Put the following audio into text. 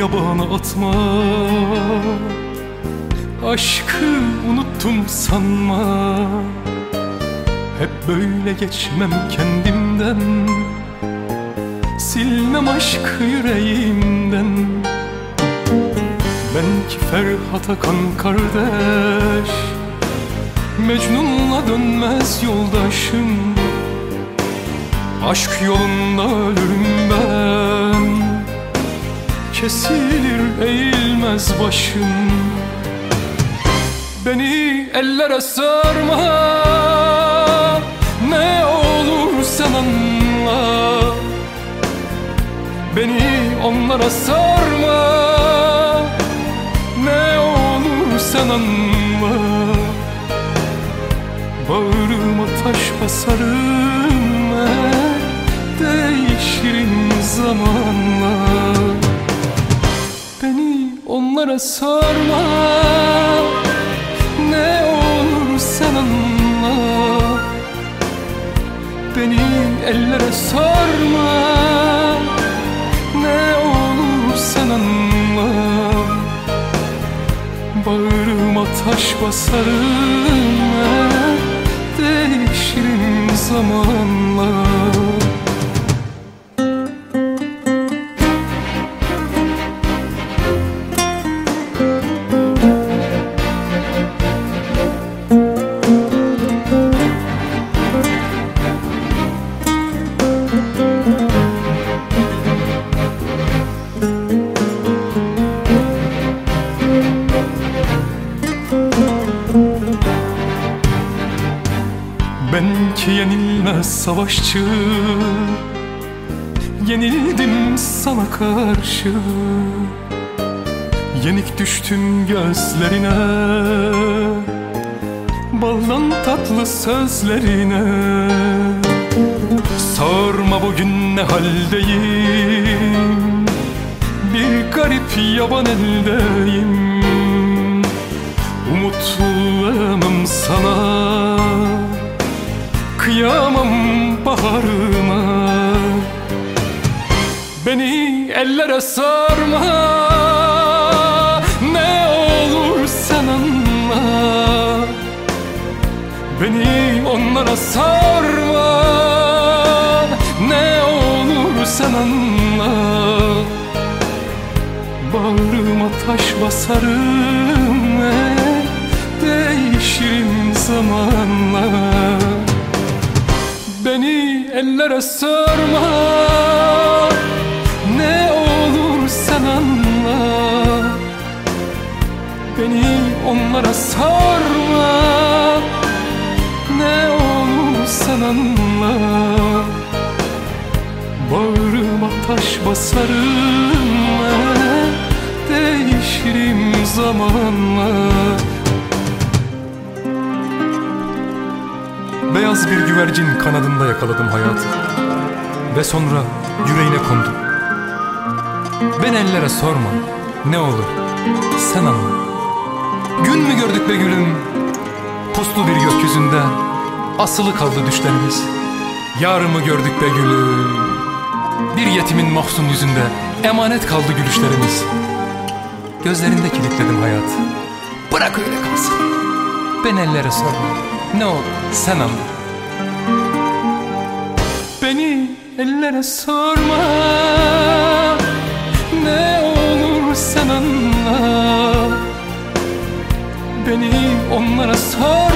Yabana atma. Aşkı unuttum sanma. Hep böyle geçmem kendimden. Silmem aşkı yüreğimden. Ben ki Ferhat Akan kardeş. Mecnun'la dönmez yoldaşım. Aşk yolunda ölürüm ben Kesilir eğilmez başım. Beni ellere sarma. Ne olur sen anla. Beni onlara sarma. Ne olur sen anla. Bağrıma taş basarım eğer Değişirim zamanla Beni onlara sarma. Ne olur sen anla. Beni ellere sarma. Ne olur sen anla. Bağrıma taş basarım. Değişirim zamanla yenilmez savaşçı. Yenildim sana karşı. Yenik düştüm gözlerine. Baldan tatlı sözlerine. Sorma bugün ne haldeyim. Bir garip yaban eldeyim. Umutluyum sana Kıyamam baharıma. Beni ellere sarma Ne olur sen anla. Beni onlara sarma Ne olur sen anla. Bağrıma taş basarım Değişirim zamanla Beni ellere sarma. Ne olur sen anla. Beni onlara sarma. Ne olur sen anla. Bağrıma taş basarım Değişirim zamanla Beyaz bir güvercin kanadında yakaladım hayatı. Ve sonra yüreğine kondum. Ben ellere sorma ne olur sen anla. Gün mü gördük be gülüm? Puslu bir gökyüzünde Asılı kaldı düşlerimiz. Yar mı gördük be gülüm? Bir yetimin mahzun yüzünde Emanet kaldı gülüşlerimiz. Gözlerinde kilitledim hayatı. Bırak öyle kalsın. Ben ellere sorma ne olur sen anla ellere sorma Ne olur sen anla. Beni onlara sorma